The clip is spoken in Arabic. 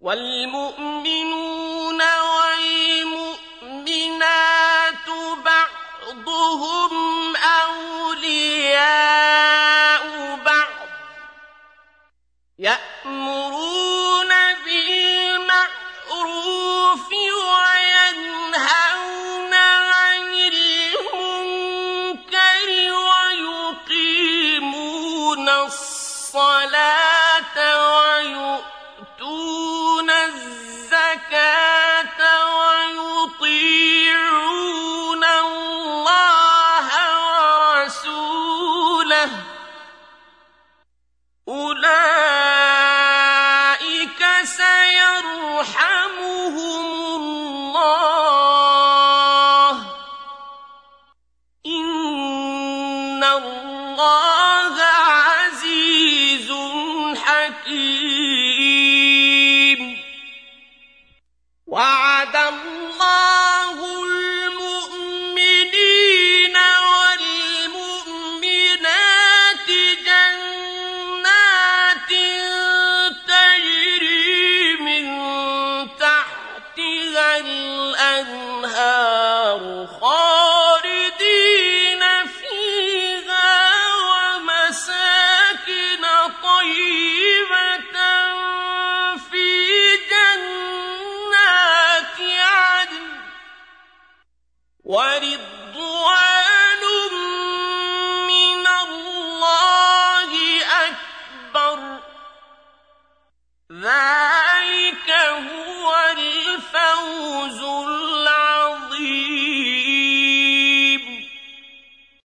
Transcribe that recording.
وَالْمُؤْمِنُونَ وَالْمُؤْمِنَاتُ بَعْضُهُمْ أَوْلِيَاءُ بَعْضٍ ۚ. يَأْمُرُونَ بِالْمَعْرُوفِ وَيَنْهَوْنَ عَنِ الْمُنكَرِ وَيُقِيمُونَ الصَّلَاةَ. إِنَّ اللَّهَ عَزِيزٌ حَكِيمٌ وَعَدَ اللَّهُ الْمُؤْمِنِينَ وَالْمُؤْمِنَاتِ جَنَّاتٍ تَجْرِي مِن تَحْتِهَا الْأَنْهَارُ ورضوان من الله أكبر. ذلك